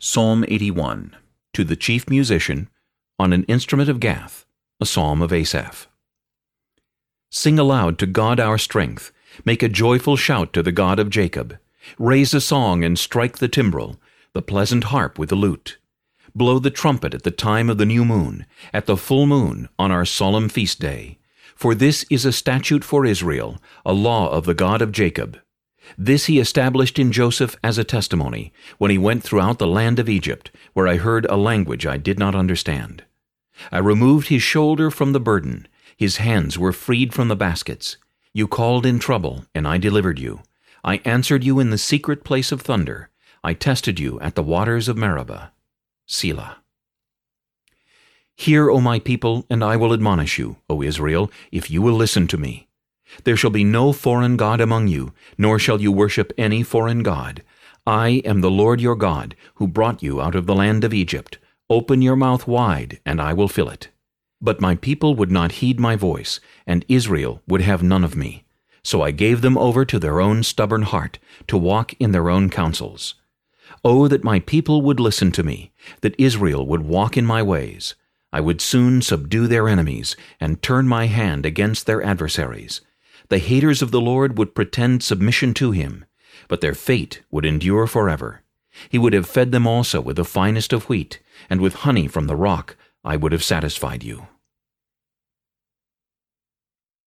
Psalm 81 To the chief musician, on an instrument of Gath, a psalm of Asaph. Sing aloud to God our strength, make a joyful shout to the God of Jacob. Raise a song and strike the timbrel, the pleasant harp with the lute. Blow the trumpet at the time of the new moon, at the full moon, on our solemn feast day. For this is a statute for Israel, a law of the God of Jacob. This he established in Joseph as a testimony, when he went throughout the land of Egypt, where I heard a language I did not understand. I removed his shoulder from the burden, his hands were freed from the baskets. You called in trouble, and I delivered you. I answered you in the secret place of thunder. I tested you at the waters of Meribah. Selah. Hear, O my people, and I will admonish you, O Israel, if you will listen to me. There shall be no foreign God among you, nor shall you worship any foreign God. I am the Lord your God, who brought you out of the land of Egypt. Open your mouth wide, and I will fill it. But my people would not heed my voice, and Israel would have none of me. So I gave them over to their own stubborn heart, to walk in their own counsels. Oh, that my people would listen to me, that Israel would walk in my ways. I would soon subdue their enemies, and turn my hand against their adversaries. The haters of the Lord would pretend submission to him, but their fate would endure forever. He would have fed them also with the finest of wheat, and with honey from the rock I would have satisfied you.